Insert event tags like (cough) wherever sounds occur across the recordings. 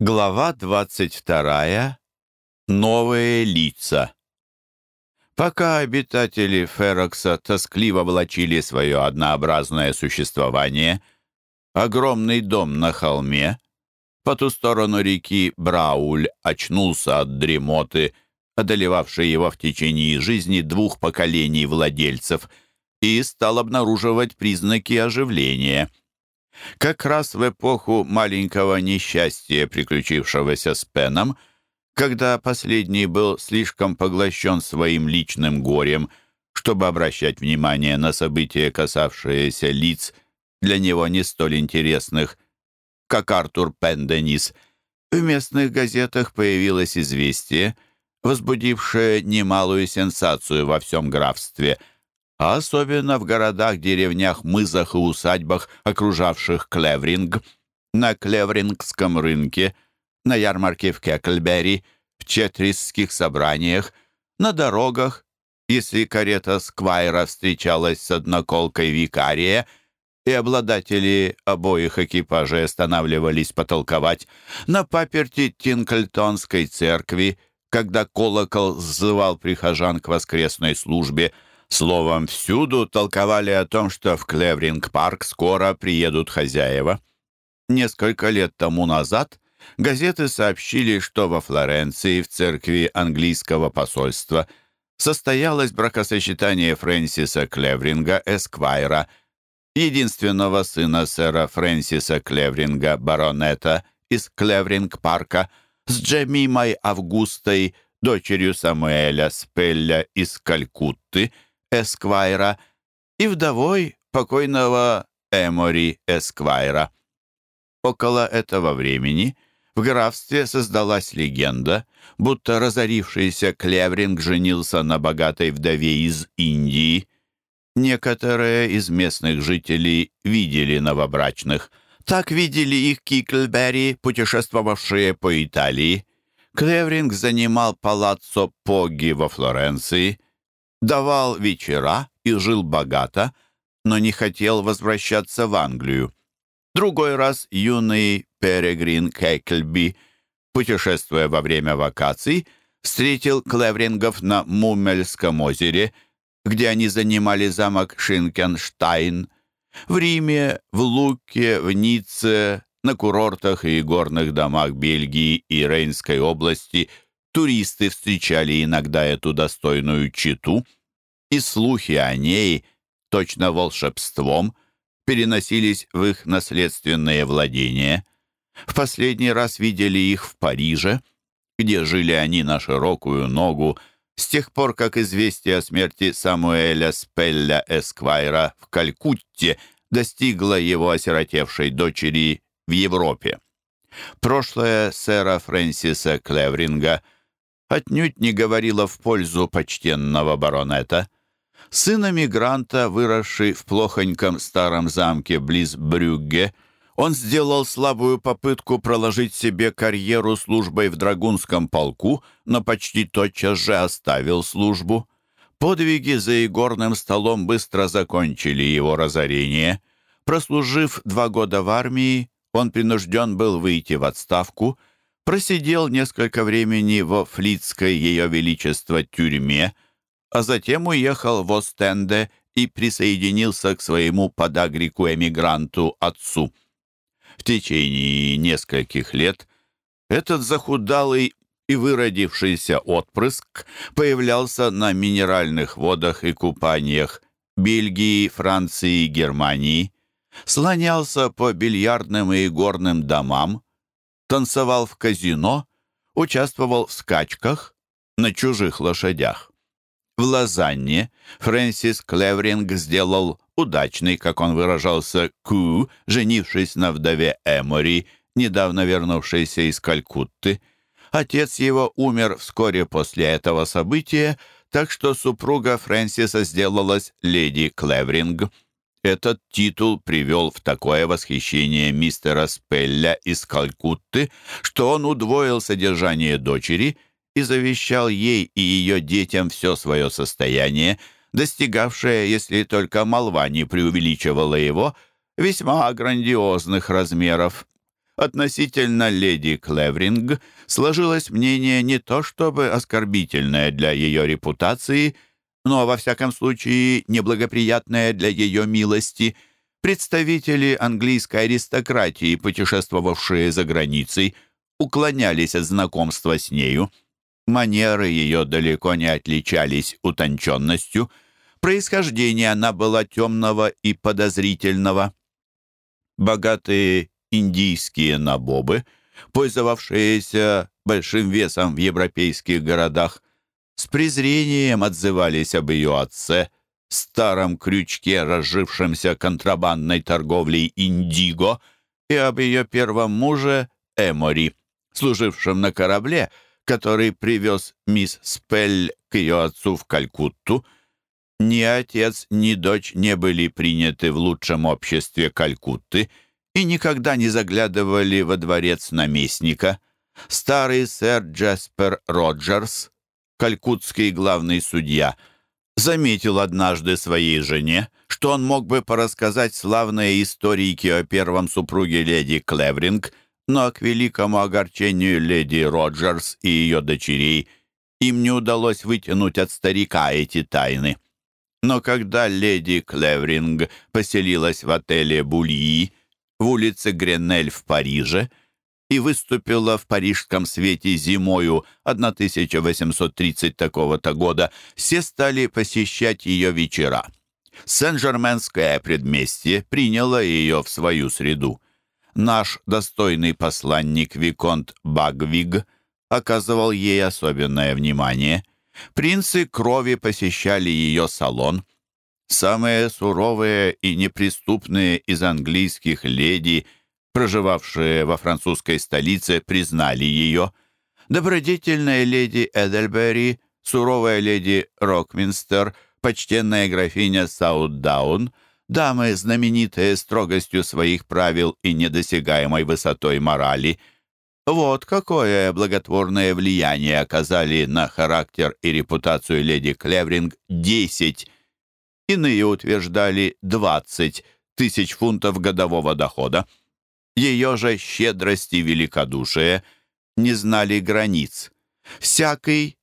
Глава 22. Новые лица. Пока обитатели Ферокса тоскливо влачили свое однообразное существование, огромный дом на холме, по ту сторону реки Брауль очнулся от дремоты, одолевавшей его в течение жизни двух поколений владельцев, и стал обнаруживать признаки оживления — как раз в эпоху маленького несчастья, приключившегося с Пеном, когда последний был слишком поглощен своим личным горем, чтобы обращать внимание на события, касавшиеся лиц, для него не столь интересных, как Артур Пен-Денис, в местных газетах появилось известие, возбудившее немалую сенсацию во всем графстве – а особенно в городах, деревнях, мызах и усадьбах, окружавших Клевринг, на Клеврингском рынке, на ярмарке в Кеклбери, в четрисских собраниях, на дорогах, если карета Сквайра встречалась с одноколкой викария, и обладатели обоих экипажей останавливались потолковать, на паперти Тинклтонской церкви, когда колокол сзывал прихожан к воскресной службе – Словом, всюду толковали о том, что в Клевринг-парк скоро приедут хозяева. Несколько лет тому назад газеты сообщили, что во Флоренции в церкви английского посольства состоялось бракосочетание Фрэнсиса Клевринга Эсквайра, единственного сына сэра Фрэнсиса Клевринга, баронета, из Клевринг-парка, с Джемимой Августой, дочерью Самуэля Спелля из Калькутты, Эсквайра и вдовой покойного Эмори Эсквайра. Около этого времени в графстве создалась легенда, будто разорившийся Клевринг женился на богатой вдове из Индии. Некоторые из местных жителей видели новобрачных. Так видели их Киклберри, путешествовавшие по Италии. Клевринг занимал палаццо Поги во Флоренции, давал вечера и жил богато, но не хотел возвращаться в Англию. Другой раз юный Перегрин Кейклби, путешествуя во время вакаций, встретил Клеврингов на Мумельском озере, где они занимали замок Шинкенштайн. В Риме, в Луке, в Ницце, на курортах и горных домах Бельгии и Рейнской области – Туристы встречали иногда эту достойную читу, и слухи о ней, точно волшебством, переносились в их наследственные владения. В последний раз видели их в Париже, где жили они на широкую ногу, с тех пор, как известие о смерти Самуэля Спелля Эсквайра в Калькутте достигло его осиротевшей дочери в Европе. Прошлое сэра Фрэнсиса Клевринга – отнюдь не говорила в пользу почтенного баронета. Сын эмигранта, выросший в плохоньком старом замке близ Брюгге, он сделал слабую попытку проложить себе карьеру службой в драгунском полку, но почти тотчас же оставил службу. Подвиги за игорным столом быстро закончили его разорение. Прослужив два года в армии, он принужден был выйти в отставку — просидел несколько времени во Флицкой Ее Величество тюрьме, а затем уехал в Остенде и присоединился к своему подагрику-эмигранту отцу. В течение нескольких лет этот захудалый и выродившийся отпрыск появлялся на минеральных водах и купаниях Бельгии, Франции и Германии, слонялся по бильярдным и горным домам, танцевал в казино, участвовал в скачках на чужих лошадях. В Лозанне Фрэнсис Клевринг сделал удачный, как он выражался, ку, женившись на вдове Эмори, недавно вернувшейся из Калькутты. Отец его умер вскоре после этого события, так что супруга Фрэнсиса сделалась леди Клевринг. Этот титул привел в такое восхищение мистера Спелля из Калькутты, что он удвоил содержание дочери и завещал ей и ее детям все свое состояние, достигавшее, если только молва не преувеличивала его, весьма грандиозных размеров. относительно леди Клевринг сложилось мнение не то чтобы оскорбительное для ее репутации, но, во всяком случае, неблагоприятное для ее милости. Представители английской аристократии, путешествовавшие за границей, уклонялись от знакомства с нею. Манеры ее далеко не отличались утонченностью. Происхождение она была темного и подозрительного. Богатые индийские набобы, пользовавшиеся большим весом в европейских городах, с презрением отзывались об ее отце, старом крючке, разжившемся контрабандной торговлей индиго, и об ее первом муже Эмори, служившем на корабле, который привез мисс Спель к ее отцу в Калькутту. Ни отец, ни дочь не были приняты в лучшем обществе Калькутты и никогда не заглядывали во дворец наместника. Старый сэр Джаспер Роджерс, калькутский главный судья, заметил однажды своей жене, что он мог бы порассказать славные историки о первом супруге леди Клевринг, но к великому огорчению леди Роджерс и ее дочерей им не удалось вытянуть от старика эти тайны. Но когда леди Клевринг поселилась в отеле «Бульи», в улице Гренель в Париже и выступила в парижском свете зимою 1830 такого-то года, все стали посещать ее вечера. Сен-Жерменское предместье приняло ее в свою среду. Наш достойный посланник Виконт Багвиг оказывал ей особенное внимание. Принцы крови посещали ее салон — Самые суровые и неприступные из английских леди, проживавшие во французской столице, признали ее. Добродетельная леди Эдельбери, суровая леди Рокминстер, почтенная графиня Саутдаун, дамы, знаменитые строгостью своих правил и недосягаемой высотой морали — вот какое благотворное влияние оказали на характер и репутацию леди Клевринг десять Иные утверждали 20 тысяч фунтов годового дохода. Ее же щедрость и великодушие не знали границ. Всякий,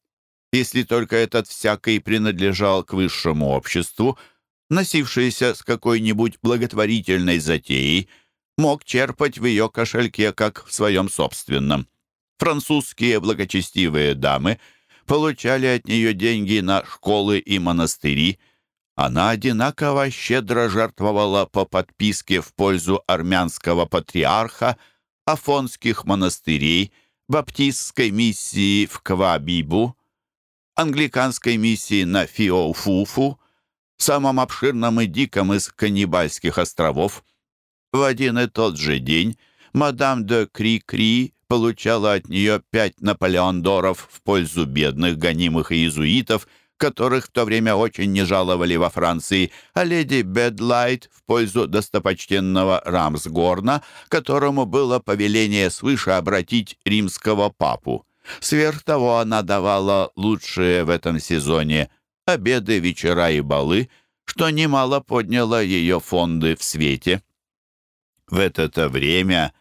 если только этот всякий принадлежал к высшему обществу, носившийся с какой-нибудь благотворительной затеей, мог черпать в ее кошельке, как в своем собственном. Французские благочестивые дамы получали от нее деньги на школы и монастыри – она одинаково щедро жертвовала по подписке в пользу армянского патриарха, афонских монастырей, баптистской миссии в Квабибу, англиканской миссии на Фиофуфу, самом обширном и диком из каннибальских островов. В один и тот же день мадам де Кри-Кри получала от нее пять наполеондоров в пользу бедных, гонимых иезуитов – которых в то время очень не жаловали во Франции, а леди Бедлайт в пользу достопочтенного Рамсгорна, которому было повеление свыше обратить римского папу. Сверх того она давала лучшие в этом сезоне обеды, вечера и балы, что немало подняло ее фонды в свете. В это время,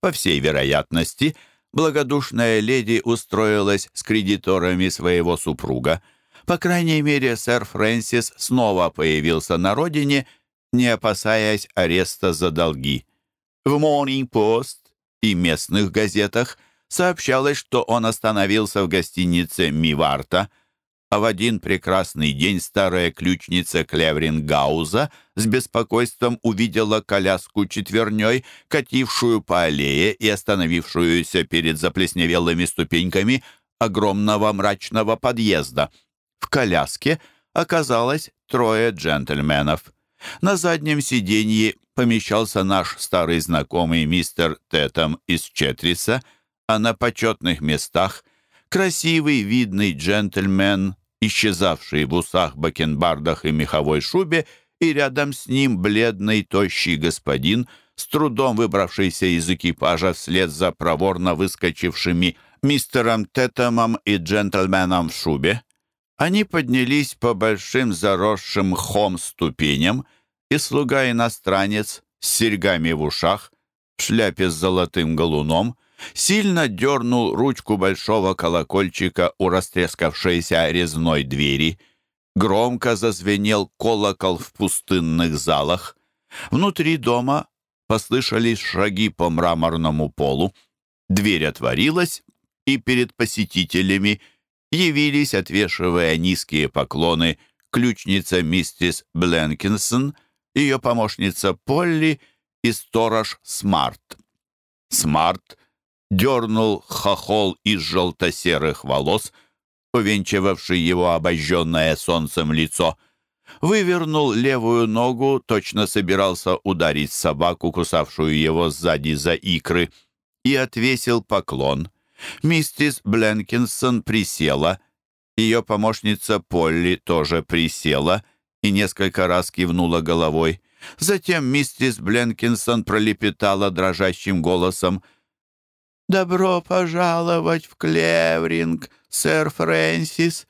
по всей вероятности, благодушная леди устроилась с кредиторами своего супруга – по крайней мере, сэр Фрэнсис снова появился на родине, не опасаясь ареста за долги. В Morning Post и местных газетах сообщалось, что он остановился в гостинице Миварта, а в один прекрасный день старая ключница Клеврингауза с беспокойством увидела коляску четверней, катившую по аллее и остановившуюся перед заплесневелыми ступеньками огромного мрачного подъезда — в коляске оказалось трое джентльменов. На заднем сиденье помещался наш старый знакомый мистер Тетом из Четриса, а на почетных местах красивый видный джентльмен, исчезавший в усах, бакенбардах и меховой шубе, и рядом с ним бледный, тощий господин, с трудом выбравшийся из экипажа вслед за проворно выскочившими мистером Тетомом и джентльменом в шубе. Они поднялись по большим заросшим мхом ступеням, и слуга-иностранец с серьгами в ушах, в шляпе с золотым галуном, сильно дернул ручку большого колокольчика у растрескавшейся резной двери. Громко зазвенел колокол в пустынных залах. Внутри дома послышались шаги по мраморному полу. Дверь отворилась, и перед посетителями явились, отвешивая низкие поклоны, ключница миссис Бленкинсон, ее помощница Полли и сторож Смарт. Смарт дернул хохол из желто-серых волос, увенчивавший его обожженное солнцем лицо, вывернул левую ногу, точно собирался ударить собаку, кусавшую его сзади за икры, и отвесил поклон. Миссис Бленкинсон присела, ее помощница Полли тоже присела и несколько раз кивнула головой. Затем миссис Бленкинсон пролепетала дрожащим голосом — «Добро пожаловать в Клевринг, сэр Фрэнсис!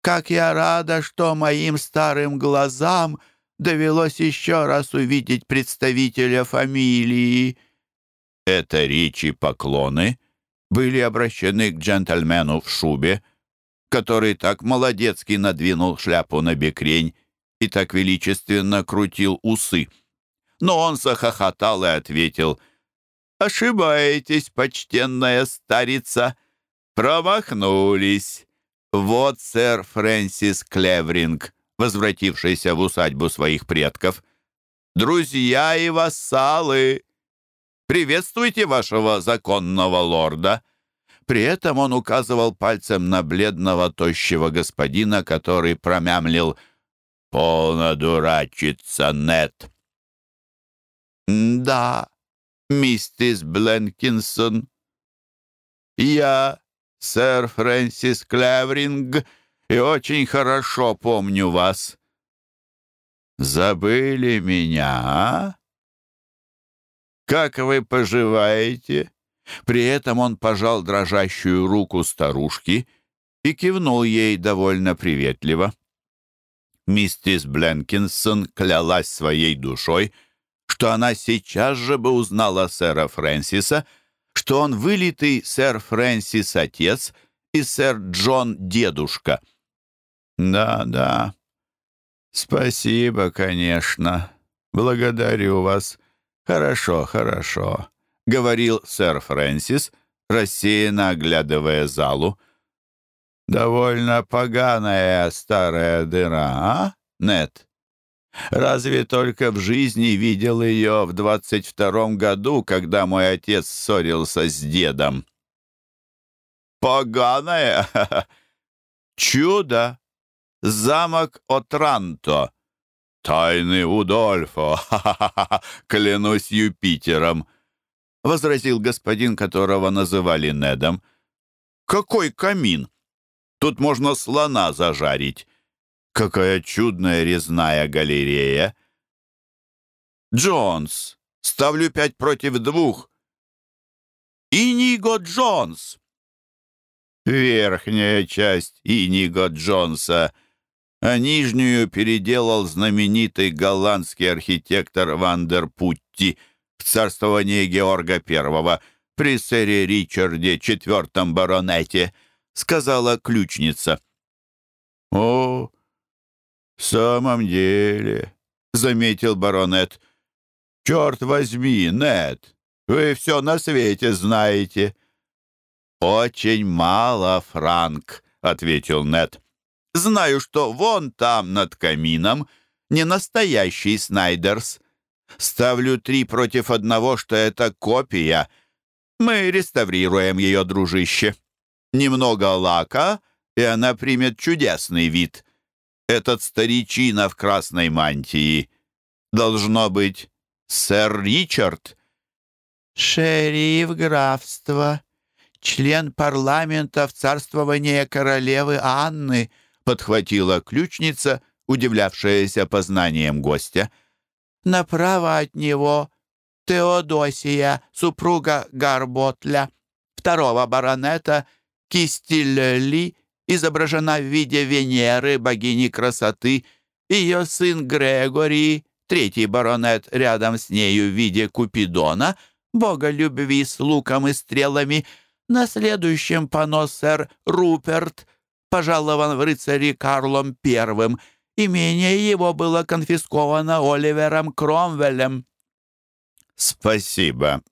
Как я рада, что моим старым глазам довелось еще раз увидеть представителя фамилии!» Это речи поклоны были обращены к джентльмену в шубе, который так молодецки надвинул шляпу на бекрень и так величественно крутил усы. Но он захохотал и ответил — «Ошибаетесь, почтенная старица. Промахнулись. Вот сэр Фрэнсис Клевринг, возвратившийся в усадьбу своих предков. Друзья и вассалы, приветствуйте вашего законного лорда». При этом он указывал пальцем на бледного тощего господина, который промямлил «Полно дурачиться, Нет». «Да, миссис Бленкинсон. Я сэр Фрэнсис Клевринг и очень хорошо помню вас. Забыли меня, а? Как вы поживаете? При этом он пожал дрожащую руку старушки и кивнул ей довольно приветливо. Миссис Бленкинсон клялась своей душой — что она сейчас же бы узнала сэра Фрэнсиса, что он вылитый сэр Фрэнсис отец и сэр Джон дедушка. «Да, да. Спасибо, конечно. Благодарю вас. Хорошо, хорошо», — говорил сэр Фрэнсис, рассеянно оглядывая залу. «Довольно поганая старая дыра, а, Нет?» Разве только в жизни видел ее в двадцать втором году, когда мой отец ссорился с дедом. Поганое? (laughs) Чудо! Замок Отранто. Тайны Удольфо. Клянусь Юпитером. Возразил господин, которого называли Недом. Какой камин? Тут можно слона зажарить. Какая чудная резная галерея! Джонс! Ставлю пять против двух. Иниго Джонс! Верхняя часть Иниго Джонса, а нижнюю переделал знаменитый голландский архитектор Вандерпутти в царствовании Георга I при сэре Ричарде IV баронете, сказала ключница. «О, «В самом деле», — заметил баронет, — «черт возьми, Нед, вы все на свете знаете». «Очень мало, Франк», — ответил Нед. «Знаю, что вон там, над камином, не настоящий Снайдерс. Ставлю три против одного, что это копия. Мы реставрируем ее, дружище. Немного лака, и она примет чудесный вид этот старичина в красной мантии? Должно быть, сэр Ричард?» «Шериф графства, член парламента в царствовании королевы Анны», подхватила ключница, удивлявшаяся познанием гостя. «Направо от него Теодосия, супруга Гарботля, второго баронета Кистилли изображена в виде Венеры, богини красоты, ее сын Грегори, третий баронет рядом с нею в виде Купидона, бога любви с луком и стрелами. На следующем пано сэр Руперт, пожалован в рыцари Карлом Первым. Имение его было конфисковано Оливером Кромвелем». «Спасибо».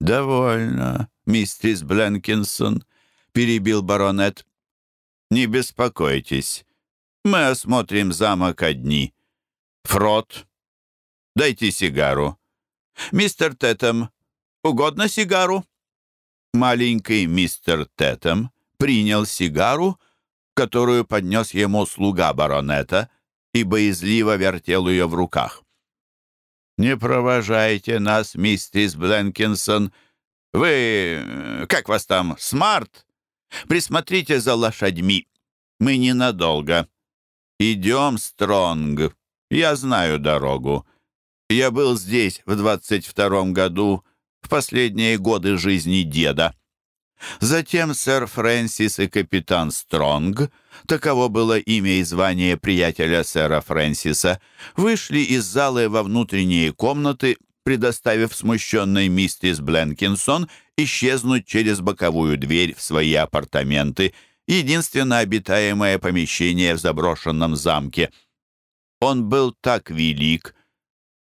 «Довольно, мистерис Бленкинсон», — перебил баронет. «Не беспокойтесь, мы осмотрим замок одни. Фрот, дайте сигару. Мистер Тетем, угодно сигару?» Маленький мистер Тетем принял сигару, которую поднес ему слуга баронета, и боязливо вертел ее в руках. «Не провожайте нас, миссис Бленкинсон. Вы... как вас там, Смарт? Присмотрите за лошадьми. Мы ненадолго. Идем, Стронг. Я знаю дорогу. Я был здесь в двадцать втором году, в последние годы жизни деда. Затем сэр Фрэнсис и капитан Стронг, таково было имя и звание приятеля сэра Фрэнсиса, вышли из залы во внутренние комнаты, предоставив смущенной миссис Бленкинсон исчезнуть через боковую дверь в свои апартаменты, единственно обитаемое помещение в заброшенном замке. Он был так велик,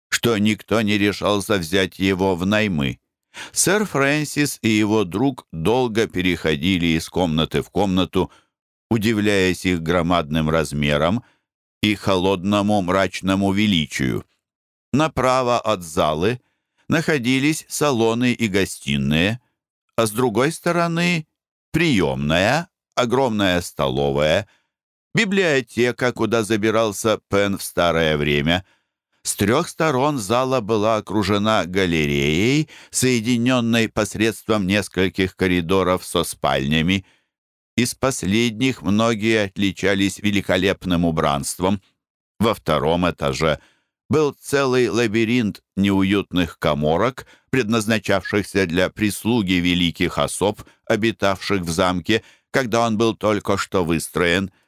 что никто не решался взять его в наймы. Сэр Фрэнсис и его друг долго переходили из комнаты в комнату, удивляясь их громадным размерам и холодному мрачному величию. Направо от залы находились салоны и гостиные, а с другой стороны — приемная, огромная столовая, библиотека, куда забирался Пен в старое время — с трех сторон зала была окружена галереей, соединенной посредством нескольких коридоров со спальнями. Из последних многие отличались великолепным убранством. Во втором этаже был целый лабиринт неуютных коморок, предназначавшихся для прислуги великих особ, обитавших в замке, когда он был только что выстроен –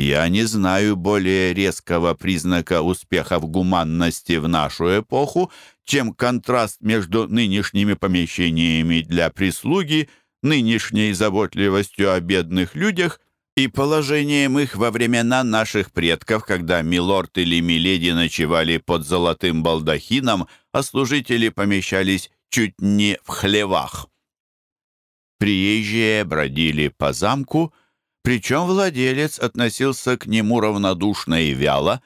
я не знаю более резкого признака успеха в гуманности в нашу эпоху, чем контраст между нынешними помещениями для прислуги, нынешней заботливостью о бедных людях и положением их во времена наших предков, когда милорд или миледи ночевали под золотым балдахином, а служители помещались чуть не в хлевах. Приезжие бродили по замку, причем владелец относился к нему равнодушно и вяло,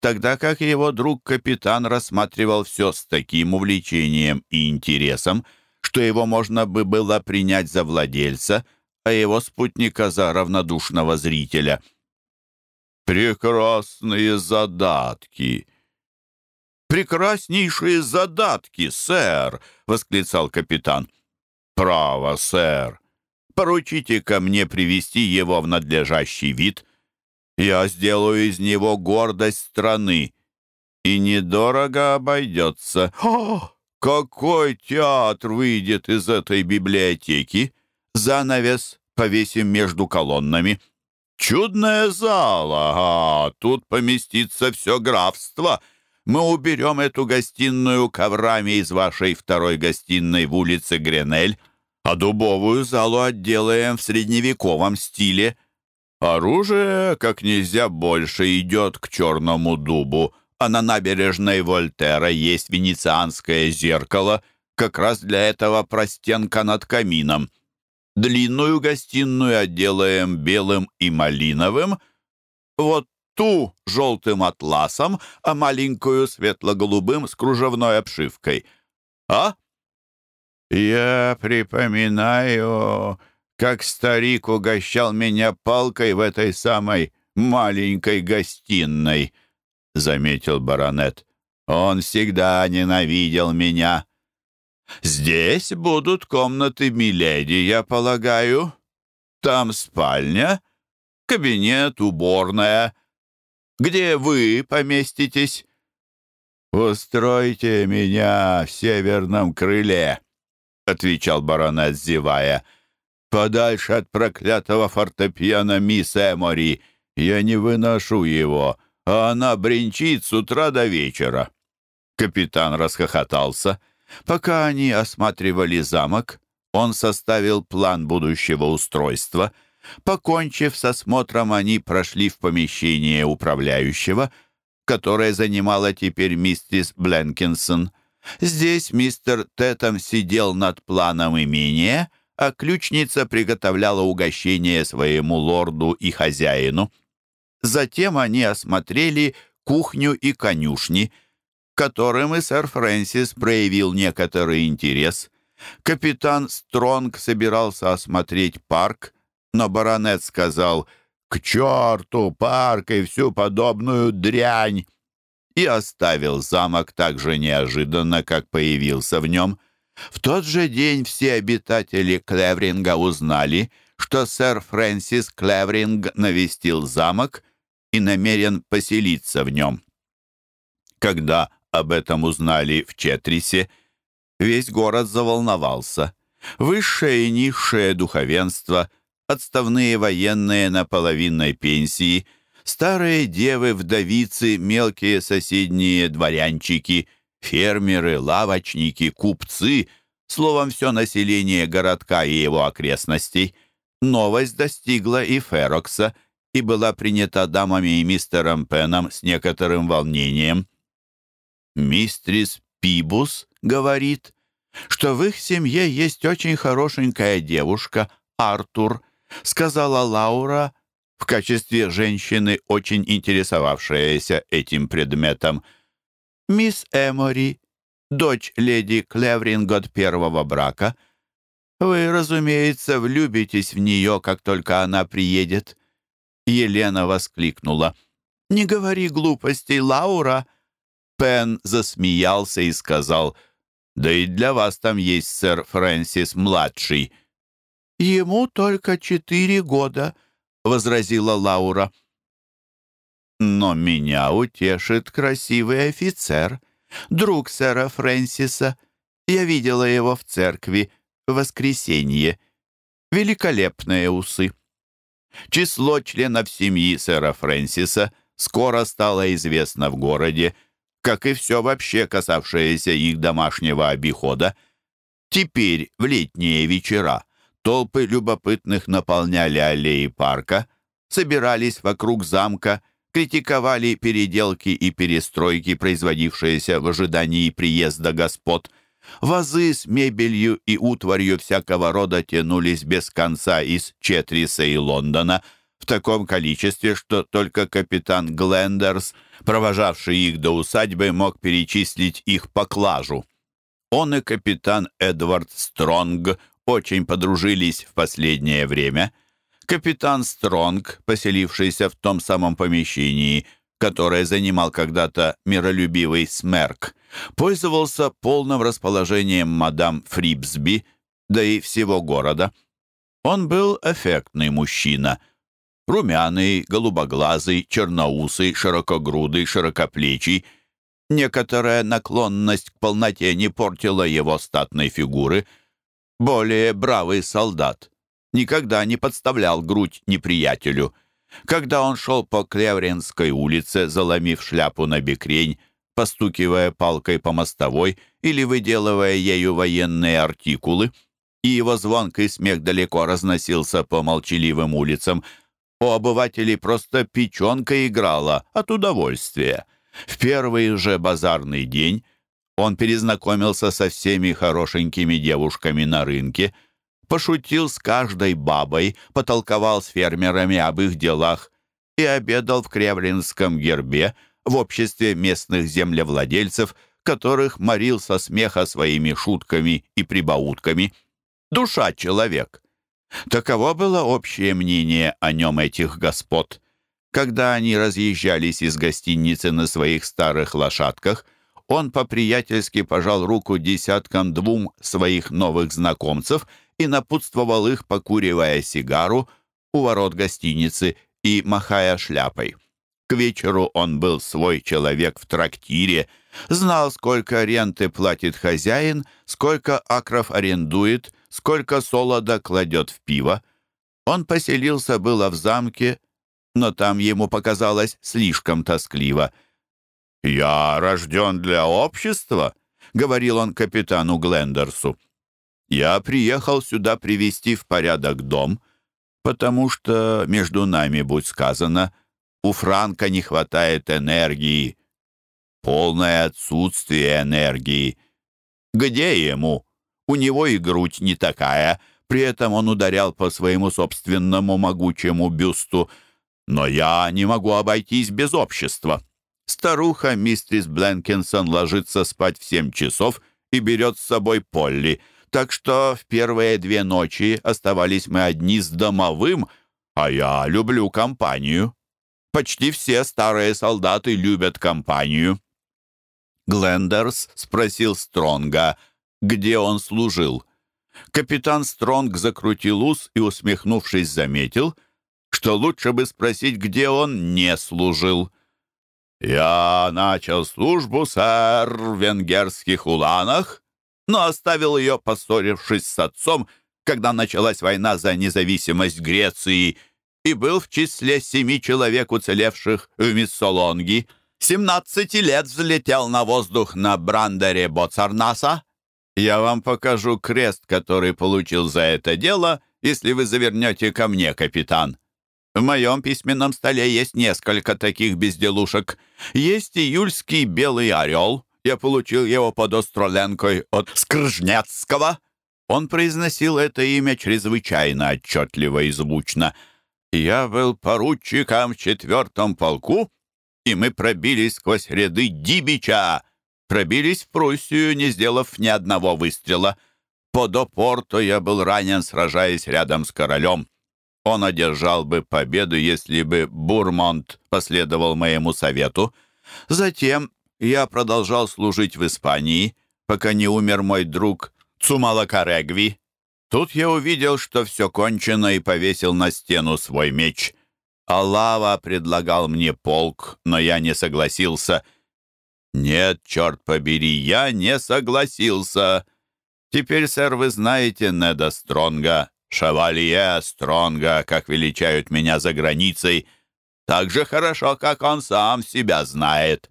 тогда как его друг-капитан рассматривал все с таким увлечением и интересом, что его можно бы было принять за владельца, а его спутника за равнодушного зрителя. «Прекрасные задатки!» «Прекраснейшие задатки, сэр!» — восклицал капитан. «Право, сэр! Поручите ко мне привести его в надлежащий вид. Я сделаю из него гордость страны, и недорого обойдется. О, какой театр выйдет из этой библиотеки! Занавес повесим между колоннами. Чудная зала, а тут поместится все графство. Мы уберем эту гостиную коврами из вашей второй гостиной в улице Гренель а дубовую залу отделаем в средневековом стиле. Оружие как нельзя больше идет к черному дубу, а на набережной Вольтера есть венецианское зеркало, как раз для этого простенка над камином. Длинную гостиную отделаем белым и малиновым, вот ту желтым атласом, а маленькую светло-голубым с кружевной обшивкой. А? «Я припоминаю, как старик угощал меня палкой в этой самой маленькой гостиной», — заметил баронет. «Он всегда ненавидел меня». «Здесь будут комнаты Миледи, я полагаю. Там спальня, кабинет, уборная. Где вы поместитесь?» «Устройте меня в северном крыле», — отвечал баронет, зевая. «Подальше от проклятого фортепиано мисс Эмори. Я не выношу его, а она бренчит с утра до вечера». Капитан расхохотался. Пока они осматривали замок, он составил план будущего устройства. Покончив с осмотром, они прошли в помещение управляющего, которое занимала теперь миссис Бленкинсон. Здесь мистер Тетом сидел над планом имения, а ключница приготовляла угощение своему лорду и хозяину. Затем они осмотрели кухню и конюшни, которым и сэр Фрэнсис проявил некоторый интерес. Капитан Стронг собирался осмотреть парк, но баронет сказал «К черту парк и всю подобную дрянь!» И оставил замок так же неожиданно, как появился в нем. В тот же день все обитатели Клевринга узнали, что сэр Фрэнсис Клевринг навестил замок и намерен поселиться в нем. Когда об этом узнали в Четрисе, весь город заволновался. Высшее и низшее духовенство, отставные военные на половинной пенсии — Старые девы, вдовицы, мелкие соседние дворянчики, фермеры, лавочники, купцы, словом, все население городка и его окрестностей. Новость достигла и Ферокса и была принята дамами и мистером Пеном с некоторым волнением. «Мистрис Пибус говорит, что в их семье есть очень хорошенькая девушка, Артур», сказала Лаура, в качестве женщины, очень интересовавшаяся этим предметом. «Мисс Эмори, дочь леди Клевринг от первого брака. Вы, разумеется, влюбитесь в нее, как только она приедет». Елена воскликнула. «Не говори глупостей, Лаура!» Пен засмеялся и сказал, «Да и для вас там есть сэр Фрэнсис-младший». «Ему только четыре года», — возразила Лаура. «Но меня утешит красивый офицер, друг сэра Фрэнсиса. Я видела его в церкви в воскресенье. Великолепные усы». Число членов семьи сэра Фрэнсиса скоро стало известно в городе, как и все вообще касавшееся их домашнего обихода. Теперь, в летние вечера, Толпы любопытных наполняли аллеи парка, собирались вокруг замка, критиковали переделки и перестройки, производившиеся в ожидании приезда господ. Вазы с мебелью и утварью всякого рода тянулись без конца из Четриса и Лондона в таком количестве, что только капитан Глендерс, провожавший их до усадьбы, мог перечислить их поклажу. Он и капитан Эдвард Стронг очень подружились в последнее время. Капитан Стронг, поселившийся в том самом помещении, которое занимал когда-то миролюбивый Смерк, пользовался полным расположением мадам Фрибсби, да и всего города. Он был эффектный мужчина. Румяный, голубоглазый, черноусый, широкогрудый, широкоплечий. Некоторая наклонность к полноте не портила его статной фигуры — более бравый солдат, никогда не подставлял грудь неприятелю. Когда он шел по Клевренской улице, заломив шляпу на бекрень, постукивая палкой по мостовой или выделывая ею военные артикулы, и его звонкий смех далеко разносился по молчаливым улицам, у обывателей просто печенка играла от удовольствия. В первый же базарный день он перезнакомился со всеми хорошенькими девушками на рынке, пошутил с каждой бабой, потолковал с фермерами об их делах и обедал в Кремлинском гербе в обществе местных землевладельцев, которых морил со смеха своими шутками и прибаутками. Душа человек. Таково было общее мнение о нем этих господ. Когда они разъезжались из гостиницы на своих старых лошадках, он по-приятельски пожал руку десяткам-двум своих новых знакомцев и напутствовал их, покуривая сигару у ворот гостиницы и махая шляпой. К вечеру он был свой человек в трактире, знал, сколько ренты платит хозяин, сколько акров арендует, сколько солода кладет в пиво. Он поселился было в замке, но там ему показалось слишком тоскливо — «Я рожден для общества. говорил он капитану Глендерсу. «Я приехал сюда привести в порядок дом, потому что, между нами, будь сказано, у Франка не хватает энергии, полное отсутствие энергии. Где ему? У него и грудь не такая, при этом он ударял по своему собственному могучему бюсту. Но я не могу обойтись без общества. Старуха мистерис Бленкинсон ложится спать в семь часов и берет с собой Полли, так что в первые две ночи оставались мы одни с домовым, а я люблю компанию. Почти все старые солдаты любят компанию. Глендерс спросил Стронга, где он служил. Капитан Стронг закрутил ус и, усмехнувшись, заметил, что лучше бы спросить, где он не служил. «Я начал службу, сэр, в венгерских уланах, но оставил ее, поссорившись с отцом, когда началась война за независимость Греции, и был в числе семи человек, уцелевших в Миссолонги. Семнадцати лет взлетел на воздух на брандере Боцарнаса. Я вам покажу крест, который получил за это дело, если вы завернете ко мне, капитан. В моем письменном столе есть несколько таких безделушек. Есть июльский белый орел. Я получил его под Остроленкой от Скржнецкого. Он произносил это имя чрезвычайно отчетливо и звучно. Я был поручиком в четвертом полку, и мы пробились сквозь ряды Дибича, пробились в Пруссию, не сделав ни одного выстрела. Под Опорто я был ранен, сражаясь рядом с королем. Он одержал бы победу, если бы Бурмонт последовал моему совету. Затем я продолжал служить в Испании, пока не умер мой друг Цумалакарегви. Тут я увидел, что все кончено, и повесил на стену свой меч. Алава предлагал мне полк, но я не согласился. Нет, черт побери, я не согласился. Теперь, сэр, вы знаете Неда Стронга, «Шевалье Стронга», как величают меня за границей, так же хорошо, как он сам себя знает.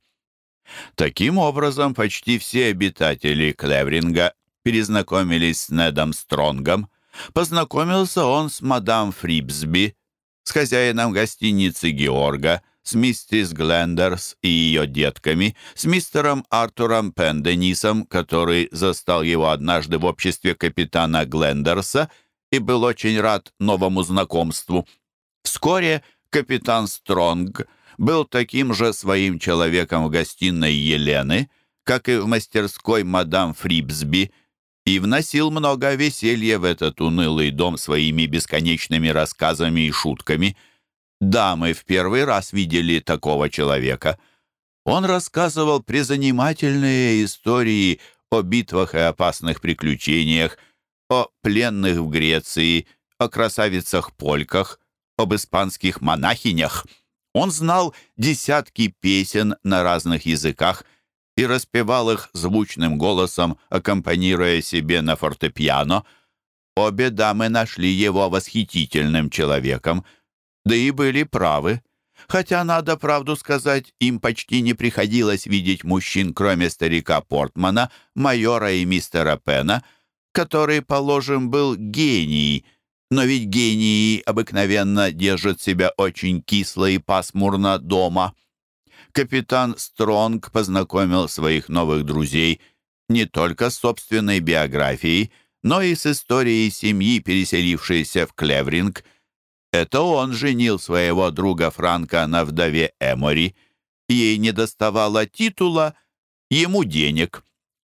Таким образом, почти все обитатели Клевринга перезнакомились с Недом Стронгом. Познакомился он с мадам Фрибсби, с хозяином гостиницы Георга, с миссис Глендерс и ее детками, с мистером Артуром Пенденисом, который застал его однажды в обществе капитана Глендерса и был очень рад новому знакомству. Вскоре капитан Стронг был таким же своим человеком в гостиной Елены, как и в мастерской мадам Фрибсби, и вносил много веселья в этот унылый дом своими бесконечными рассказами и шутками. Дамы в первый раз видели такого человека. Он рассказывал призанимательные истории о битвах и опасных приключениях, о пленных в Греции, о красавицах-польках, об испанских монахинях. Он знал десятки песен на разных языках и распевал их звучным голосом, аккомпанируя себе на фортепиано. Обе дамы нашли его восхитительным человеком, да и были правы. Хотя, надо правду сказать, им почти не приходилось видеть мужчин, кроме старика Портмана, майора и мистера Пена — который, положим, был гений, но ведь гении обыкновенно держат себя очень кисло и пасмурно дома. Капитан Стронг познакомил своих новых друзей не только с собственной биографией, но и с историей семьи, переселившейся в Клевринг. Это он женил своего друга Франка на вдове Эмори. Ей не доставало титула, ему денег.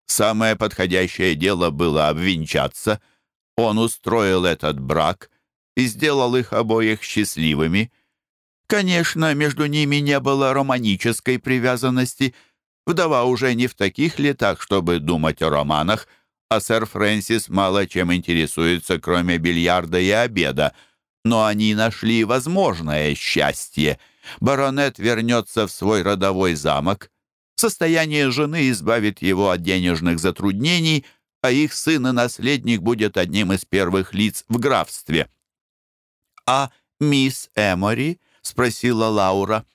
Самое подходящее дело было обвенчаться. Он устроил этот брак и сделал их обоих счастливыми. Конечно, между ними не было романической привязанности. Вдова уже не в таких летах, чтобы думать о романах, а сэр Фрэнсис мало чем интересуется, кроме бильярда и обеда. Но они нашли возможное счастье. Баронет вернется в свой родовой замок — Состояние жены избавит его от денежных затруднений, а их сын и наследник будет одним из первых лиц в графстве. «А мисс Эмори?» — спросила Лаура.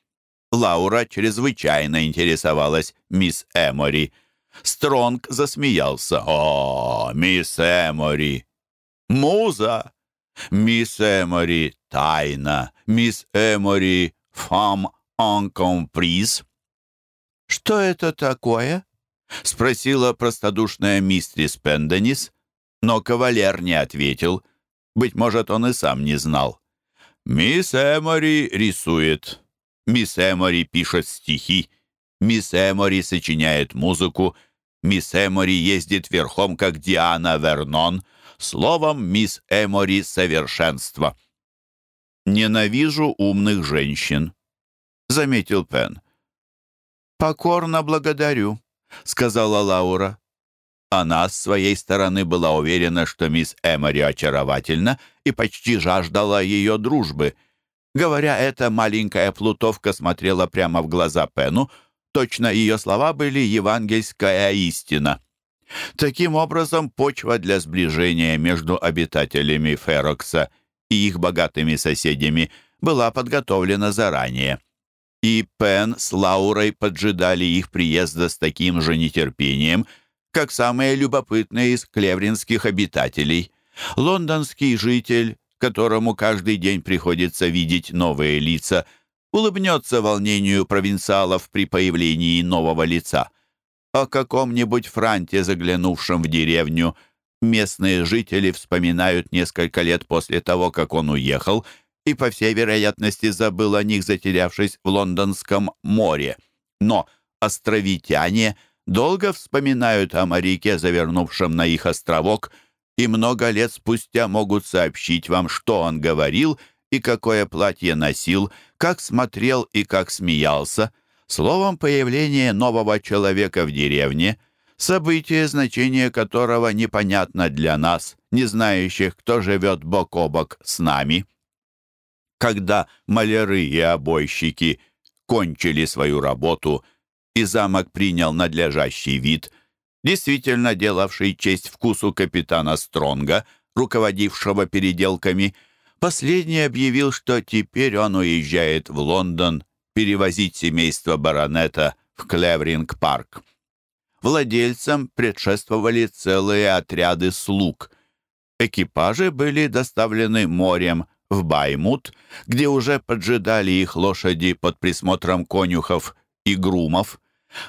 Лаура чрезвычайно интересовалась мисс Эмори. Стронг засмеялся. «О, мисс Эмори! Муза! Мисс Эмори — тайна! Мисс Эмори — фам анкомприз!» «Что это такое?» — спросила простодушная мистрис Пенденис, но кавалер не ответил. Быть может, он и сам не знал. «Мисс Эмори рисует. Мисс Эмори пишет стихи. Мисс Эмори сочиняет музыку. Мисс Эмори ездит верхом, как Диана Вернон. Словом, мисс Эмори — совершенство». «Ненавижу умных женщин», — заметил Пен. «Покорно благодарю», — сказала Лаура. Она с своей стороны была уверена, что мисс Эмори очаровательна и почти жаждала ее дружбы. Говоря это, маленькая плутовка смотрела прямо в глаза Пену, точно ее слова были евангельская истина. Таким образом, почва для сближения между обитателями Ферокса и их богатыми соседями была подготовлена заранее и Пен с Лаурой поджидали их приезда с таким же нетерпением, как самые любопытные из клевринских обитателей. Лондонский житель, которому каждый день приходится видеть новые лица, улыбнется волнению провинциалов при появлении нового лица. О каком-нибудь франте, заглянувшем в деревню, местные жители вспоминают несколько лет после того, как он уехал — и, по всей вероятности, забыл о них, затерявшись в Лондонском море. Но островитяне долго вспоминают о моряке, завернувшем на их островок, и много лет спустя могут сообщить вам, что он говорил и какое платье носил, как смотрел и как смеялся. Словом, появление нового человека в деревне — событие, значение которого непонятно для нас, не знающих, кто живет бок о бок с нами когда маляры и обойщики кончили свою работу, и замок принял надлежащий вид, действительно делавший честь вкусу капитана Стронга, руководившего переделками, последний объявил, что теперь он уезжает в Лондон перевозить семейство баронета в Клевринг-парк. Владельцам предшествовали целые отряды слуг. Экипажи были доставлены морем в Баймут, где уже поджидали их лошади под присмотром конюхов и грумов.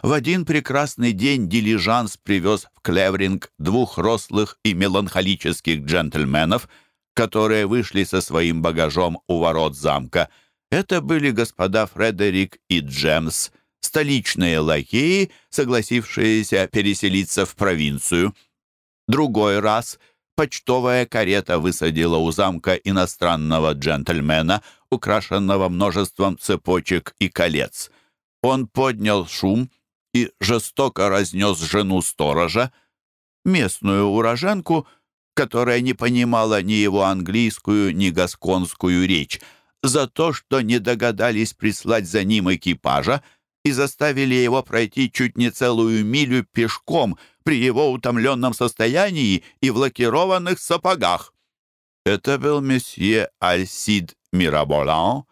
В один прекрасный день дилижанс привез в Клевринг двух рослых и меланхолических джентльменов, которые вышли со своим багажом у ворот замка. Это были господа Фредерик и Джемс, столичные лакеи, согласившиеся переселиться в провинцию. Другой раз — почтовая карета высадила у замка иностранного джентльмена, украшенного множеством цепочек и колец. Он поднял шум и жестоко разнес жену сторожа, местную уроженку, которая не понимала ни его английскую, ни гасконскую речь, за то, что не догадались прислать за ним экипажа и заставили его пройти чуть не целую милю пешком — при его утомленном состоянии и в лакированных сапогах. Это был месье Альсид Мираболан,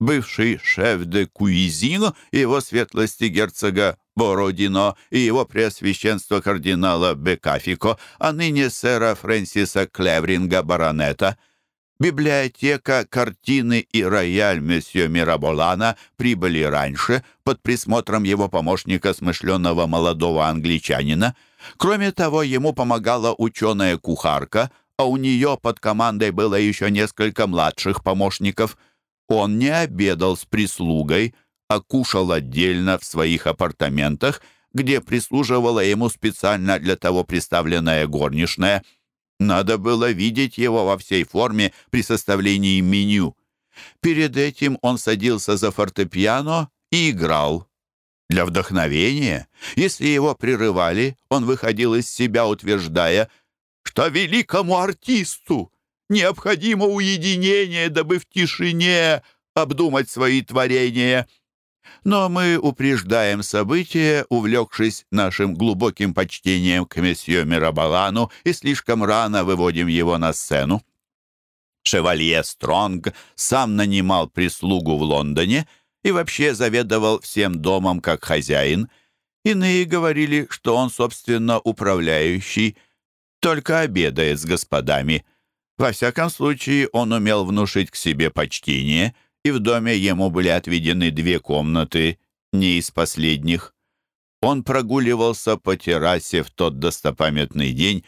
бывший шеф де куизин его светлости герцога Бородино и его преосвященство кардинала Бекафико, а ныне сэра Фрэнсиса Клевринга баронета — Библиотека, картины и рояль месье Мираболана прибыли раньше под присмотром его помощника, смышленного молодого англичанина. Кроме того, ему помогала ученая-кухарка, а у нее под командой было еще несколько младших помощников. Он не обедал с прислугой, а кушал отдельно в своих апартаментах, где прислуживала ему специально для того представленная горничная – надо было видеть его во всей форме при составлении меню. Перед этим он садился за фортепиано и играл. Для вдохновения, если его прерывали, он выходил из себя, утверждая, что великому артисту необходимо уединение, дабы в тишине обдумать свои творения. Но мы упреждаем события, увлекшись нашим глубоким почтением к месье Мирабалану и слишком рано выводим его на сцену. Шевалье Стронг сам нанимал прислугу в Лондоне и вообще заведовал всем домом как хозяин. Иные говорили, что он, собственно, управляющий, только обедает с господами. Во всяком случае, он умел внушить к себе почтение, и в доме ему были отведены две комнаты, не из последних. Он прогуливался по террасе в тот достопамятный день,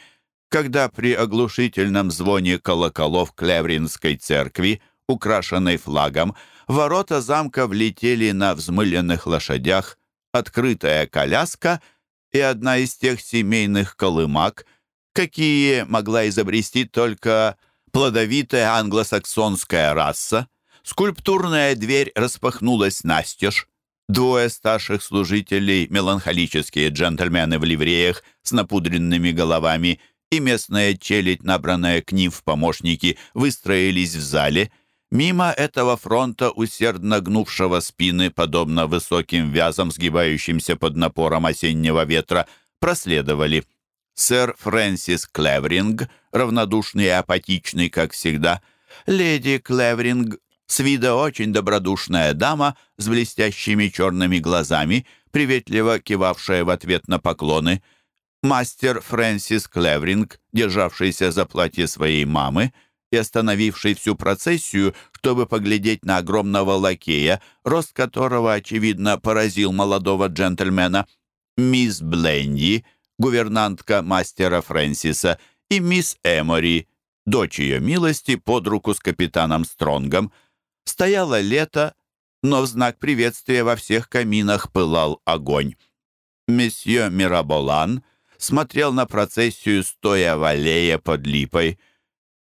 когда при оглушительном звоне колоколов Клевринской церкви, украшенной флагом, ворота замка влетели на взмыленных лошадях, открытая коляска и одна из тех семейных колымак, какие могла изобрести только плодовитая англосаксонская раса. Скульптурная дверь распахнулась настежь. Двое старших служителей, меланхолические джентльмены в ливреях с напудренными головами и местная челядь, набранная к ним в помощники, выстроились в зале. Мимо этого фронта, усердно гнувшего спины, подобно высоким вязам, сгибающимся под напором осеннего ветра, проследовали сэр Фрэнсис Клевринг, равнодушный и апатичный, как всегда, леди Клевринг, с вида очень добродушная дама с блестящими черными глазами, приветливо кивавшая в ответ на поклоны, мастер Фрэнсис Клевринг, державшийся за платье своей мамы и остановивший всю процессию, чтобы поглядеть на огромного лакея, рост которого, очевидно, поразил молодого джентльмена, мисс Бленди, гувернантка мастера Фрэнсиса, и мисс Эмори, дочь ее милости, под руку с капитаном Стронгом — Стояло лето, но в знак приветствия во всех каминах пылал огонь. Месье Мираболан смотрел на процессию, стоя в аллее под липой.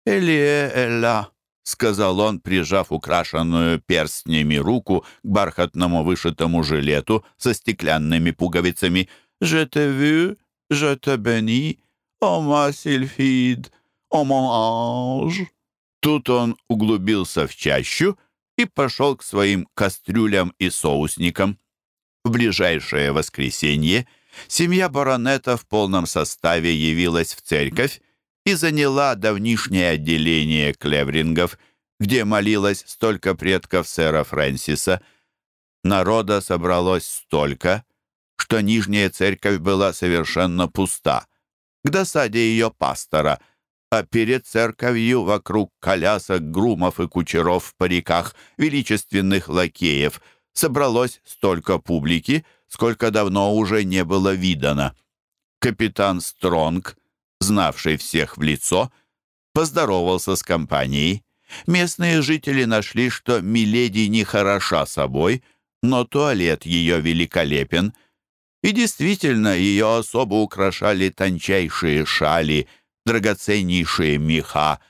«Элие Элла», — сказал он, прижав украшенную перстнями руку к бархатному вышитому жилету со стеклянными пуговицами. «Je te vu, je te bénis, о ма сильфид, о мон анж». Тут он углубился в чащу, — и пошел к своим кастрюлям и соусникам. В ближайшее воскресенье семья баронета в полном составе явилась в церковь и заняла давнишнее отделение клеврингов, где молилось столько предков сэра Фрэнсиса. Народа собралось столько, что нижняя церковь была совершенно пуста. К досаде ее пастора — а перед церковью вокруг колясок, грумов и кучеров в париках, величественных лакеев, собралось столько публики, сколько давно уже не было видано. Капитан Стронг, знавший всех в лицо, поздоровался с компанией. Местные жители нашли, что Миледи не хороша собой, но туалет ее великолепен. И действительно, ее особо украшали тончайшие шали — драгоценнейшие меха,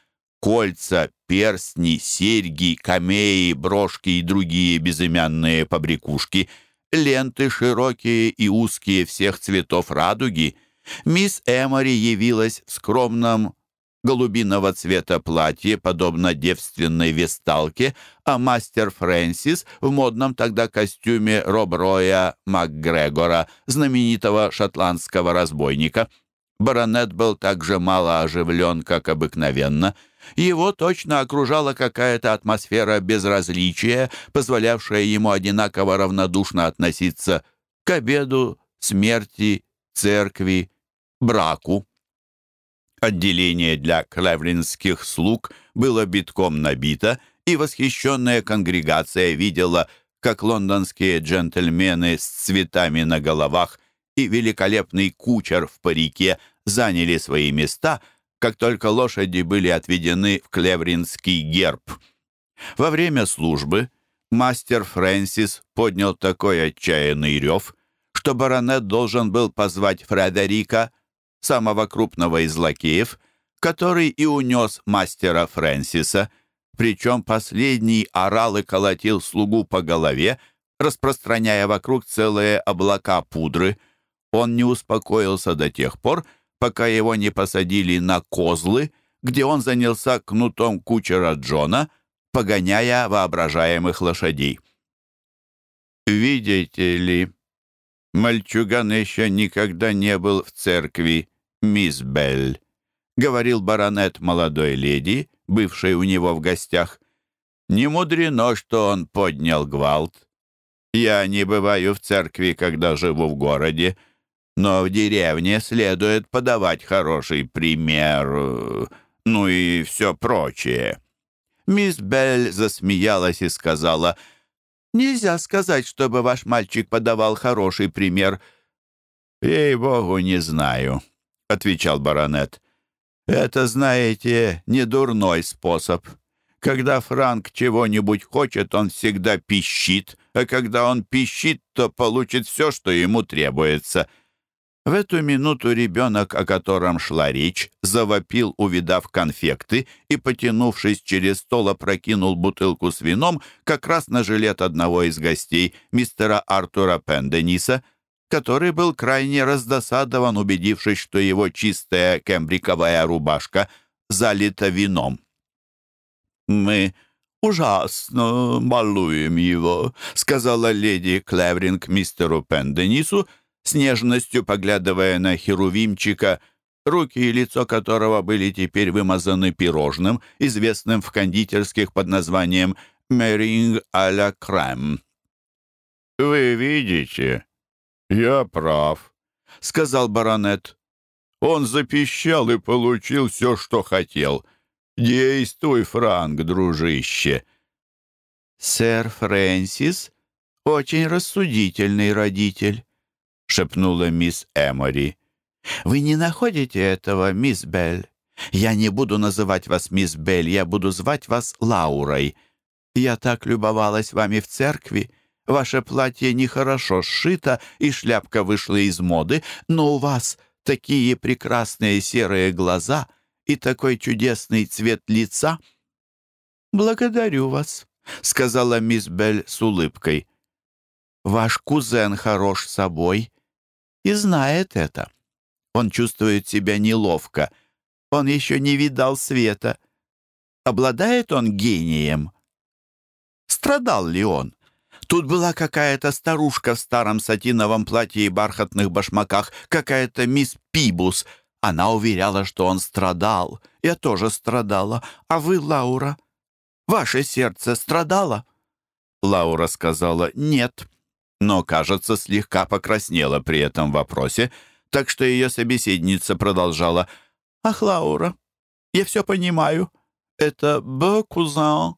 кольца, перстни, серьги, камеи, брошки и другие безымянные побрякушки, ленты широкие и узкие всех цветов радуги. Мисс Эмори явилась в скромном голубиного цвета платье, подобно девственной весталке, а мастер Фрэнсис в модном тогда костюме Роб Роя МакГрегора, знаменитого шотландского разбойника — Баронет был так же мало оживлен, как обыкновенно. Его точно окружала какая-то атмосфера безразличия, позволявшая ему одинаково равнодушно относиться к обеду, смерти, церкви, браку. Отделение для клевлинских слуг было битком набито, и восхищенная конгрегация видела, как лондонские джентльмены с цветами на головах и великолепный кучер в парике заняли свои места, как только лошади были отведены в клевринский герб. Во время службы мастер Фрэнсис поднял такой отчаянный рев, что баронет должен был позвать Фредерика, самого крупного из лакеев, который и унес мастера Фрэнсиса, причем последний орал и колотил слугу по голове, распространяя вокруг целые облака пудры. Он не успокоился до тех пор, пока его не посадили на козлы, где он занялся кнутом кучера Джона, погоняя воображаемых лошадей. «Видите ли, мальчуган еще никогда не был в церкви, мисс Белль», говорил баронет молодой леди, бывшей у него в гостях. «Не мудрено, что он поднял гвалт. Я не бываю в церкви, когда живу в городе, но в деревне следует подавать хороший пример, ну и все прочее». Мисс Белль засмеялась и сказала, «Нельзя сказать, чтобы ваш мальчик подавал хороший пример». «Ей-богу, не знаю», — отвечал баронет. «Это, знаете, не дурной способ. Когда Франк чего-нибудь хочет, он всегда пищит, а когда он пищит, то получит все, что ему требуется». В эту минуту ребенок, о котором шла речь, завопил, увидав конфекты, и, потянувшись через стол, опрокинул бутылку с вином как раз на жилет одного из гостей, мистера Артура Пендениса, который был крайне раздосадован, убедившись, что его чистая кембриковая рубашка залита вином. «Мы ужасно балуем его», — сказала леди Клевринг мистеру Пенденису, — с нежностью поглядывая на Херувимчика, руки и лицо которого были теперь вымазаны пирожным, известным в кондитерских под названием «меринг а ля крем». «Вы видите, я прав», — сказал баронет. «Он запищал и получил все, что хотел. Действуй, Франк, дружище». «Сэр Фрэнсис — очень рассудительный родитель», шепнула мисс Эмори. «Вы не находите этого, мисс Белль? Я не буду называть вас мисс Белль, я буду звать вас Лаурой. Я так любовалась вами в церкви. Ваше платье нехорошо сшито, и шляпка вышла из моды, но у вас такие прекрасные серые глаза и такой чудесный цвет лица». «Благодарю вас», — сказала мисс Белль с улыбкой. «Ваш кузен хорош собой и знает это. Он чувствует себя неловко. Он еще не видал света. Обладает он гением? Страдал ли он? Тут была какая-то старушка в старом сатиновом платье и бархатных башмаках, какая-то мисс Пибус. Она уверяла, что он страдал. Я тоже страдала. А вы, Лаура, ваше сердце страдало? Лаура сказала «нет» но, кажется, слегка покраснела при этом вопросе, так что ее собеседница продолжала. «Ах, Лаура, я все понимаю. Это Б, кузен.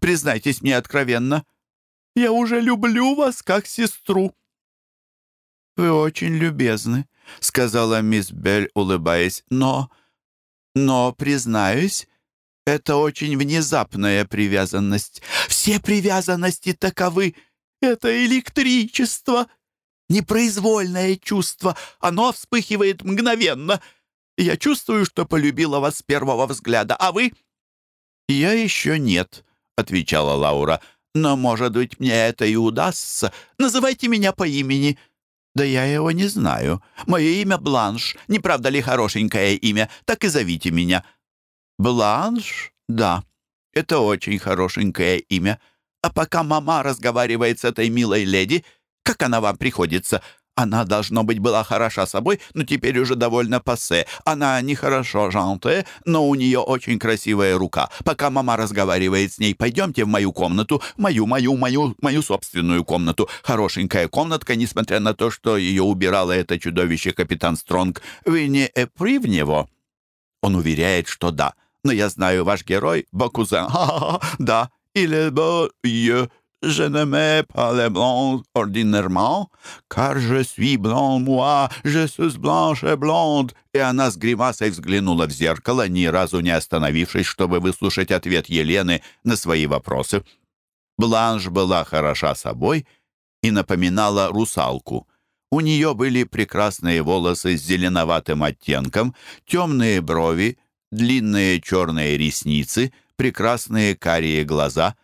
Признайтесь мне откровенно, я уже люблю вас как сестру». «Вы очень любезны», — сказала мисс Белль, улыбаясь, «но... но, признаюсь, это очень внезапная привязанность. Все привязанности таковы», это электричество, непроизвольное чувство. Оно вспыхивает мгновенно. Я чувствую, что полюбила вас с первого взгляда. А вы?» «Я еще нет», — отвечала Лаура. «Но, может быть, мне это и удастся. Называйте меня по имени». «Да я его не знаю. Мое имя Бланш. Не правда ли хорошенькое имя? Так и зовите меня». «Бланш? Да, это очень хорошенькое имя. А пока мама разговаривает с этой милой леди, как она вам приходится? Она, должно быть, была хороша собой, но теперь уже довольно пассе. Она нехорошо жанте, но у нее очень красивая рука. Пока мама разговаривает с ней, пойдемте в мою комнату, мою, мою, мою, мою собственную комнату. Хорошенькая комнатка, несмотря на то, что ее убирало это чудовище капитан Стронг. Вы не эпри в него?» Он уверяет, что да. «Но я знаю, ваш герой — Бакузен. (laughs) Ха-ха-ха, да, Il est beau, je, je ne mets pas les blancs ordinairement, car je suis blanc, moi, je suis blanche et blonde». И она с гримасой взглянула в зеркало, ни разу не остановившись, чтобы выслушать ответ Елены на свои вопросы. Бланш была хороша собой и напоминала русалку. У нее были прекрасные волосы с зеленоватым оттенком, темные брови, длинные черные ресницы — прекрасные карие глаза.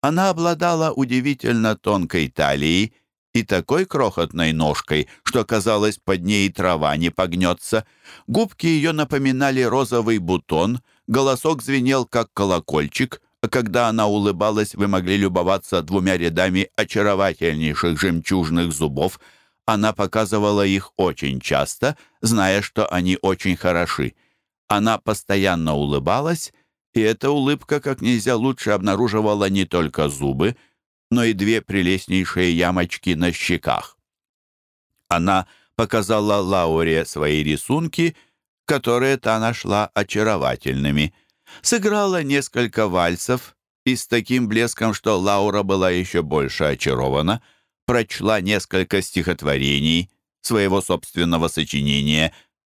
Она обладала удивительно тонкой талией и такой крохотной ножкой, что, казалось, под ней трава не погнется. Губки ее напоминали розовый бутон, голосок звенел, как колокольчик, а когда она улыбалась, вы могли любоваться двумя рядами очаровательнейших жемчужных зубов. Она показывала их очень часто, зная, что они очень хороши. Она постоянно улыбалась и эта улыбка как нельзя лучше обнаруживала не только зубы, но и две прелестнейшие ямочки на щеках. Она показала Лауре свои рисунки, которые та нашла очаровательными. Сыграла несколько вальсов и с таким блеском, что Лаура была еще больше очарована, прочла несколько стихотворений своего собственного сочинения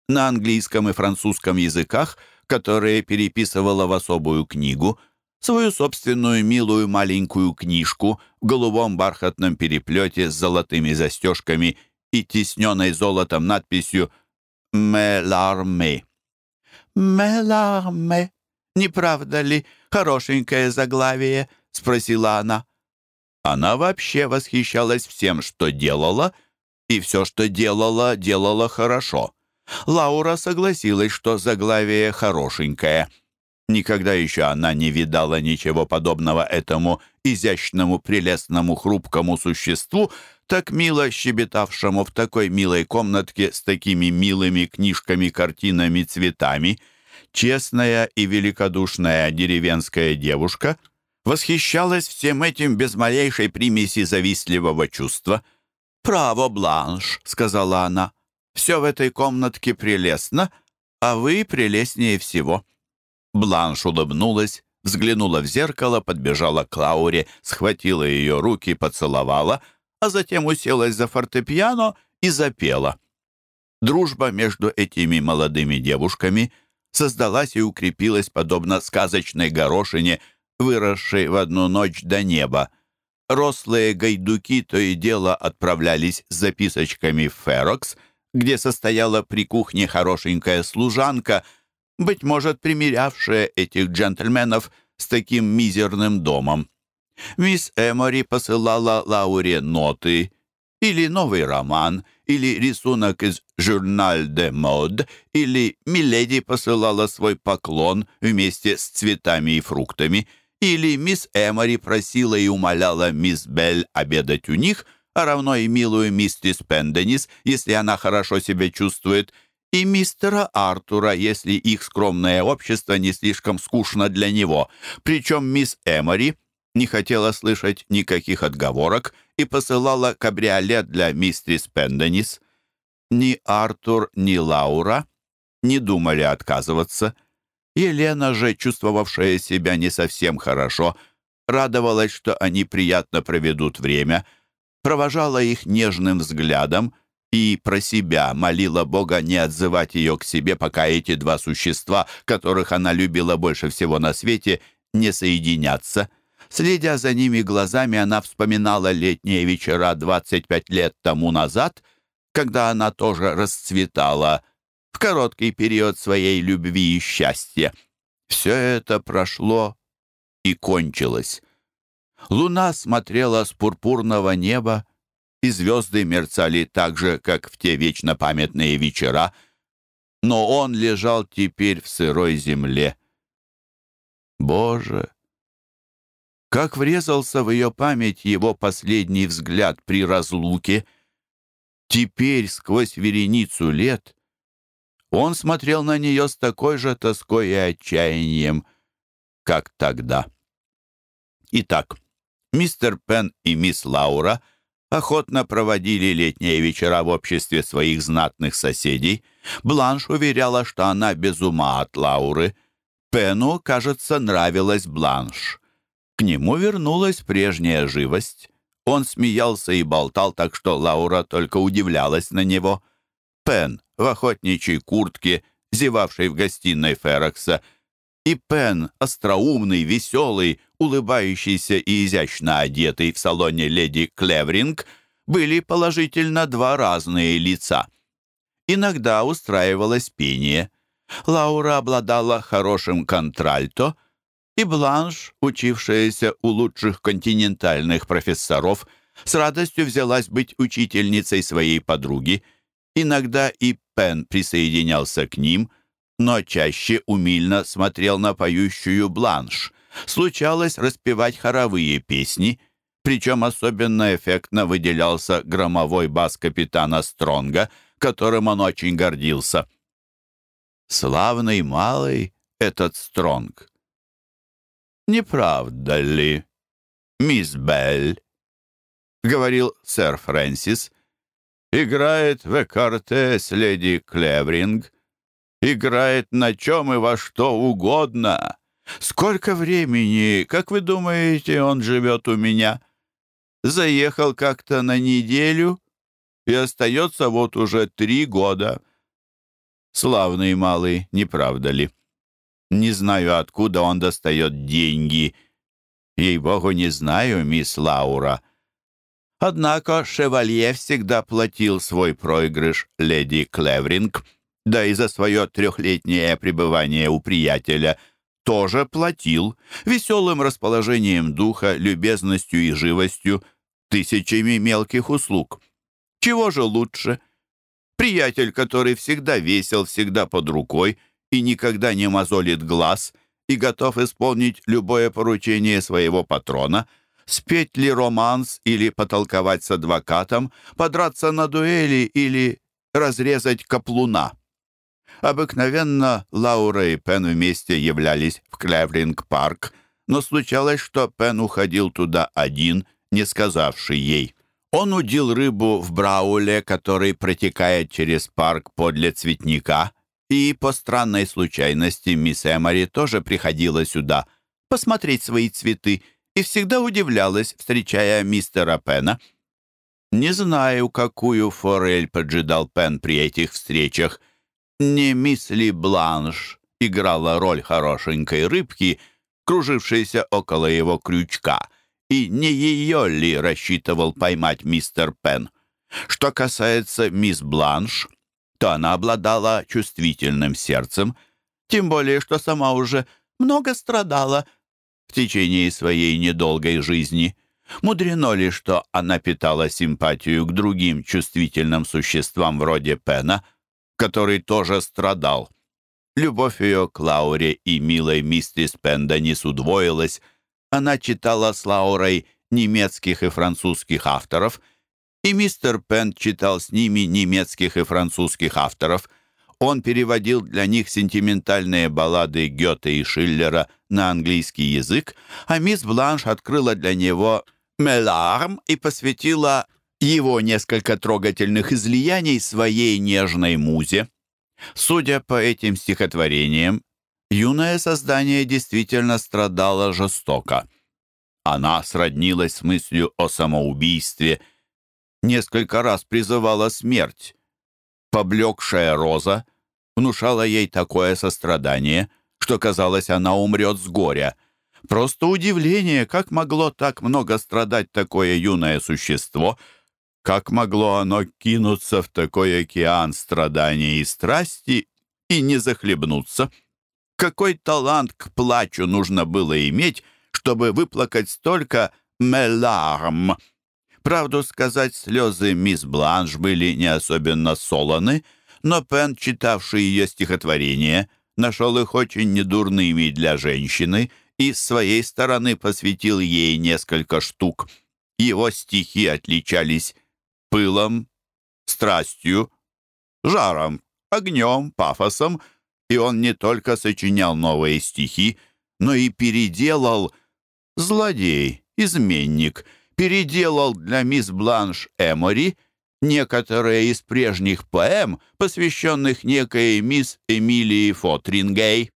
на английском и французском языках, которые переписывала в особую книгу — свою собственную милую маленькую книжку в голубом бархатном переплете с золотыми застежками и тисненной золотом надписью «Меларме». «Меларме, не правда ли хорошенькое заглавие?» — спросила она. Она вообще восхищалась всем, что делала, и все, что делала, делала хорошо. Лаура согласилась, что заглавие хорошенькое — Никогда еще она не видала ничего подобного этому изящному, прелестному, хрупкому существу, так мило щебетавшему в такой милой комнатке с такими милыми книжками, картинами, цветами. Честная и великодушная деревенская девушка восхищалась всем этим без малейшей примеси завистливого чувства. «Право, Бланш», — сказала она, — «все в этой комнатке прелестно, а вы прелестнее всего». Бланш улыбнулась, взглянула в зеркало, подбежала к Лауре, схватила ее руки, поцеловала, а затем уселась за фортепиано и запела. Дружба между этими молодыми девушками создалась и укрепилась подобно сказочной горошине, выросшей в одну ночь до неба. Рослые гайдуки то и дело отправлялись с записочками в Ферокс, где состояла при кухне хорошенькая служанка — быть может, примирявшая этих джентльменов с таким мизерным домом. Мисс Эмори посылала Лауре ноты или новый роман, или рисунок из «Журналь де мод», или Миледи посылала свой поклон вместе с цветами и фруктами, или мисс Эмори просила и умоляла мисс Белль обедать у них, а равно и милую миссис Пенденис, если она хорошо себя чувствует – и мистера Артура, если их скромное общество не слишком скучно для него. Причем мисс Эмори не хотела слышать никаких отговорок и посылала кабриолет для мистерис Пенденис. Ни Артур, ни Лаура не думали отказываться. Елена же, чувствовавшая себя не совсем хорошо, радовалась, что они приятно проведут время, провожала их нежным взглядом — и про себя молила Бога не отзывать ее к себе, пока эти два существа, которых она любила больше всего на свете, не соединятся. Следя за ними глазами, она вспоминала летние вечера 25 лет тому назад, когда она тоже расцветала в короткий период своей любви и счастья. Все это прошло и кончилось. Луна смотрела с пурпурного неба, и звезды мерцали так же, как в те вечно памятные вечера, но он лежал теперь в сырой земле. Боже! Как врезался в ее память его последний взгляд при разлуке! Теперь, сквозь вереницу лет, он смотрел на нее с такой же тоской и отчаянием, как тогда. Итак, мистер Пен и мисс Лаура — охотно проводили летние вечера в обществе своих знатных соседей. Бланш уверяла, что она без ума от Лауры. Пену, кажется, нравилась Бланш. К нему вернулась прежняя живость. Он смеялся и болтал, так что Лаура только удивлялась на него. Пен в охотничьей куртке, зевавшей в гостиной Ферокса, и Пен, остроумный, веселый, улыбающийся и изящно одетый в салоне леди Клевринг, были положительно два разные лица. Иногда устраивалось пение. Лаура обладала хорошим контральто, и Бланш, учившаяся у лучших континентальных профессоров, с радостью взялась быть учительницей своей подруги. Иногда и Пен присоединялся к ним — но чаще умильно смотрел на поющую бланш. Случалось распевать хоровые песни, причем особенно эффектно выделялся громовой бас капитана Стронга, которым он очень гордился. Славный малый этот Стронг. «Не правда ли, мисс Белль?» говорил сэр Фрэнсис. «Играет в экарте с леди Клевринг. Играет на чем и во что угодно. Сколько времени, как вы думаете, он живет у меня? Заехал как-то на неделю и остается вот уже три года. Славный малый, не правда ли? Не знаю, откуда он достает деньги. Ей-богу, не знаю, мисс Лаура. Однако шевалье всегда платил свой проигрыш леди Клевринг, да и за свое трехлетнее пребывание у приятеля тоже платил веселым расположением духа, любезностью и живостью, тысячами мелких услуг. Чего же лучше? Приятель, который всегда весел, всегда под рукой и никогда не мозолит глаз и готов исполнить любое поручение своего патрона — спеть ли романс или потолковать с адвокатом, подраться на дуэли или разрезать каплуна. Обыкновенно Лаура и Пен вместе являлись в Клевринг-парк, но случалось, что Пен уходил туда один, не сказавший ей. Он удил рыбу в Брауле, который протекает через парк подле цветника, и по странной случайности мисс Эмори тоже приходила сюда посмотреть свои цветы и всегда удивлялась, встречая мистера Пена. Не знаю, какую форель поджидал Пен при этих встречах. Не мисс Ли Бланш играла роль хорошенькой рыбки, кружившейся около его крючка, и не ее ли рассчитывал поймать мистер Пен. Что касается мисс Бланш, то она обладала чувствительным сердцем, тем более, что сама уже много страдала в течение своей недолгой жизни. Мудрено ли, что она питала симпатию к другим чувствительным существам вроде Пена, который тоже страдал. Любовь ее к Лауре и милой миссис Пенденис удвоилась. Она читала с Лаурой немецких и французских авторов, и мистер Пен читал с ними немецких и французских авторов — он переводил для них сентиментальные баллады Гёте и Шиллера на английский язык, а мисс Бланш открыла для него «Меларм» и посвятила его несколько трогательных излияний своей нежной музе. Судя по этим стихотворениям, юное создание действительно страдало жестоко. Она сроднилась с мыслью о самоубийстве, несколько раз призывала смерть, Поблекшая роза внушала ей такое сострадание, что, казалось, она умрет с горя. Просто удивление, как могло так много страдать такое юное существо, как могло оно кинуться в такой океан страданий и страсти и не захлебнуться. Какой талант к плачу нужно было иметь, чтобы выплакать столько «меларм», Правду сказать, слезы мисс Бланш были не особенно солоны, но Пен, читавший ее стихотворение, нашел их очень недурными для женщины и с своей стороны посвятил ей несколько штук. Его стихи отличались пылом, страстью, жаром, огнем, пафосом, и он не только сочинял новые стихи, но и переделал «Злодей», «Изменник», переделал для мисс Бланш Эмори некоторые из прежних поэм, посвященных некой мисс Эмилии Фотрингей.